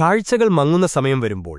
കാഴ്ചകൾ മങ്ങുന്ന സമയം വരുമ്പോൾ